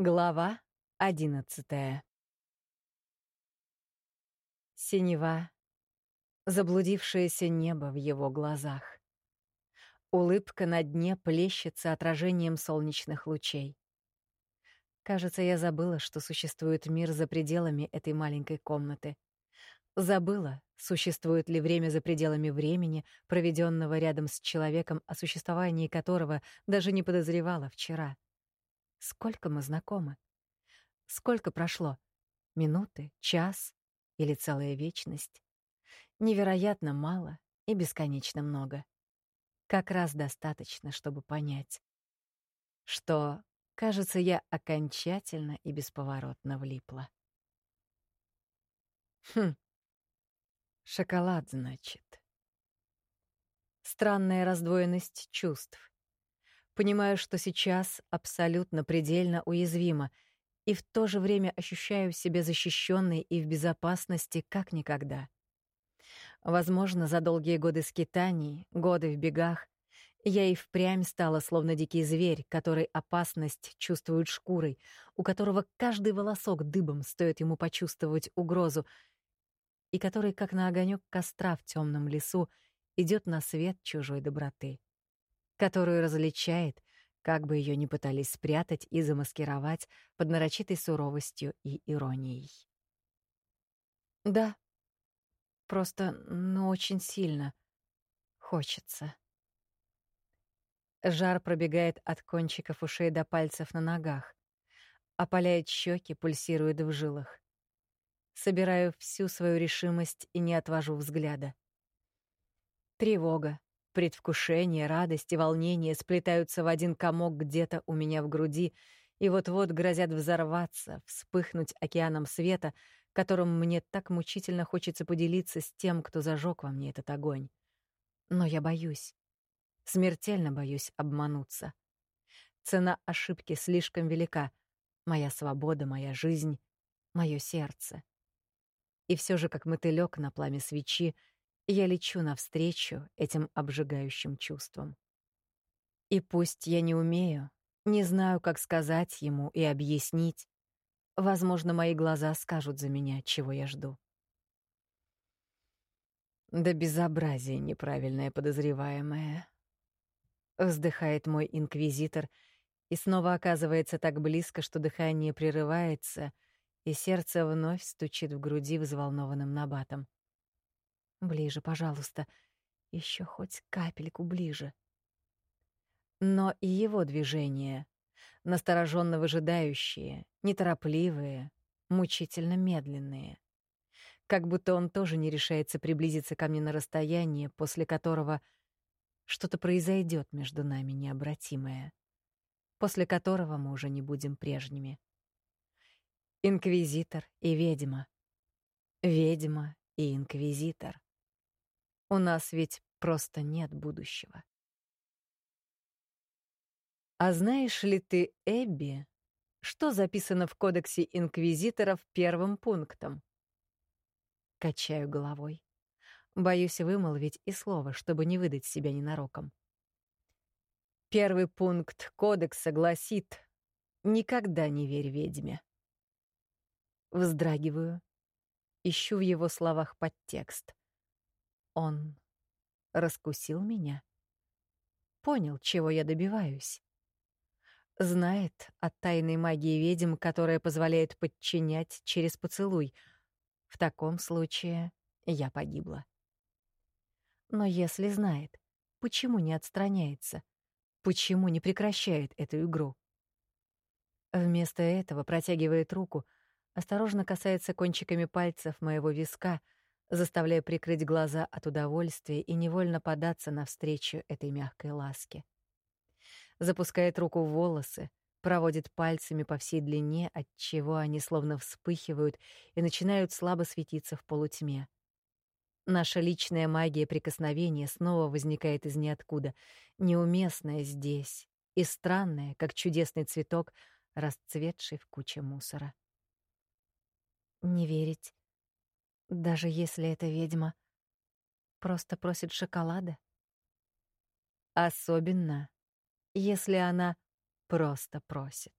Глава одиннадцатая Синева, заблудившееся небо в его глазах. Улыбка на дне плещется отражением солнечных лучей. Кажется, я забыла, что существует мир за пределами этой маленькой комнаты. Забыла, существует ли время за пределами времени, проведенного рядом с человеком, о существовании которого даже не подозревала вчера. Сколько мы знакомы? Сколько прошло? Минуты, час или целая вечность? Невероятно мало и бесконечно много. Как раз достаточно, чтобы понять, что, кажется, я окончательно и бесповоротно влипла. Хм. Шоколад, значит. Странная раздвоенность чувств. Понимаю, что сейчас абсолютно предельно уязвима, и в то же время ощущаю себя защищенной и в безопасности как никогда. Возможно, за долгие годы скитаний, годы в бегах, я и впрямь стала словно дикий зверь, который опасность чувствует шкурой, у которого каждый волосок дыбом стоит ему почувствовать угрозу, и который, как на огонек костра в темном лесу, идет на свет чужой доброты которую различает, как бы ее ни пытались спрятать и замаскировать под нарочитой суровостью и иронией. Да, просто, ну, очень сильно хочется. Жар пробегает от кончиков ушей до пальцев на ногах, опаляет щеки, пульсирует в жилах. Собираю всю свою решимость и не отвожу взгляда. Тревога, Предвкушение, радость и волнение сплетаются в один комок где-то у меня в груди и вот-вот грозят взорваться, вспыхнуть океаном света, которым мне так мучительно хочется поделиться с тем, кто зажег во мне этот огонь. Но я боюсь. Смертельно боюсь обмануться. Цена ошибки слишком велика. Моя свобода, моя жизнь, мое сердце. И все же, как мотылёк на пламя свечи, я лечу навстречу этим обжигающим чувствам. И пусть я не умею, не знаю, как сказать ему и объяснить, возможно, мои глаза скажут за меня, чего я жду. Да безобразие неправильное подозреваемое. Вздыхает мой инквизитор и снова оказывается так близко, что дыхание прерывается, и сердце вновь стучит в груди взволнованным набатом. Ближе, пожалуйста. Еще хоть капельку ближе. Но и его движения, настороженно выжидающие, неторопливые, мучительно медленные. Как будто он тоже не решается приблизиться ко мне на расстояние, после которого что-то произойдет между нами необратимое, после которого мы уже не будем прежними. Инквизитор и ведьма. Ведьма и инквизитор. У нас ведь просто нет будущего. А знаешь ли ты, Эбби, что записано в Кодексе инквизиторов первым пунктом? Качаю головой. Боюсь вымолвить и слово, чтобы не выдать себя ненароком. Первый пункт Кодекса гласит «Никогда не верь ведьме». Вздрагиваю, ищу в его словах подтекст. Он раскусил меня. Понял, чего я добиваюсь. Знает о тайной магии ведьм, которая позволяет подчинять через поцелуй. В таком случае я погибла. Но если знает, почему не отстраняется? Почему не прекращает эту игру? Вместо этого протягивает руку, осторожно касается кончиками пальцев моего виска — заставляя прикрыть глаза от удовольствия и невольно податься навстречу этой мягкой ласке. Запускает руку в волосы, проводит пальцами по всей длине, от чего они словно вспыхивают и начинают слабо светиться в полутьме. Наша личная магия прикосновения снова возникает из ниоткуда, неуместная здесь и странная, как чудесный цветок, расцветший в куче мусора. Не верить, даже если эта ведьма просто просит шоколада? Особенно, если она просто просит.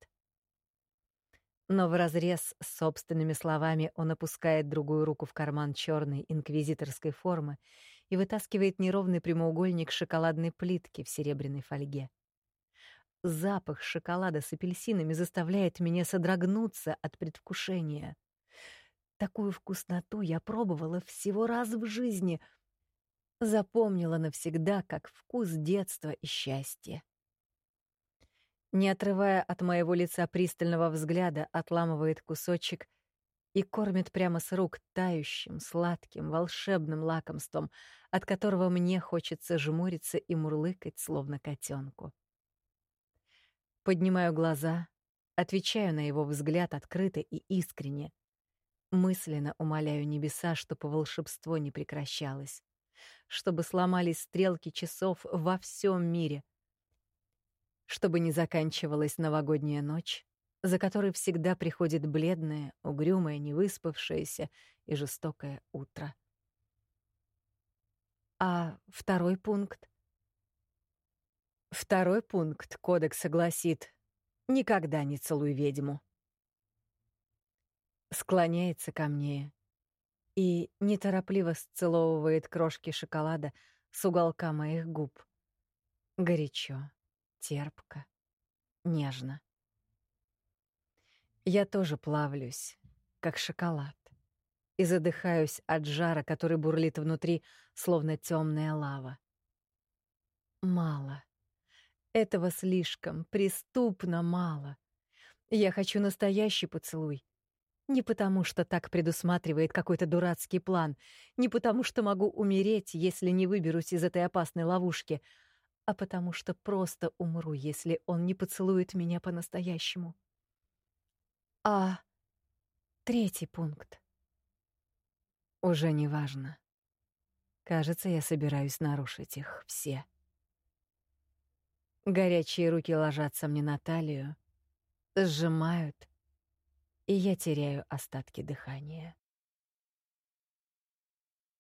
Но вразрез с собственными словами он опускает другую руку в карман черной инквизиторской формы и вытаскивает неровный прямоугольник шоколадной плитки в серебряной фольге. Запах шоколада с апельсинами заставляет меня содрогнуться от предвкушения. Такую вкусноту я пробовала всего раз в жизни. Запомнила навсегда как вкус детства и счастья. Не отрывая от моего лица пристального взгляда, отламывает кусочек и кормит прямо с рук тающим, сладким, волшебным лакомством, от которого мне хочется жмуриться и мурлыкать, словно котенку. Поднимаю глаза, отвечаю на его взгляд открыто и искренне. Мысленно умоляю небеса, чтобы волшебство не прекращалось, чтобы сломались стрелки часов во всем мире, чтобы не заканчивалась новогодняя ночь, за которой всегда приходит бледное, угрюмое, невыспавшееся и жестокое утро. А второй пункт? Второй пункт кодекса гласит «Никогда не целуй ведьму». Склоняется ко мне и неторопливо сцеловывает крошки шоколада с уголка моих губ. Горячо, терпко, нежно. Я тоже плавлюсь, как шоколад, и задыхаюсь от жара, который бурлит внутри, словно темная лава. Мало. Этого слишком, преступно мало. Я хочу настоящий поцелуй. Не потому, что так предусматривает какой-то дурацкий план, не потому, что могу умереть, если не выберусь из этой опасной ловушки — а потому что просто умру, если он не поцелует меня по-настоящему. А третий пункт. Уже не важно. Кажется, я собираюсь нарушить их все. Горячие руки ложатся мне на талию, сжимают, и я теряю остатки дыхания.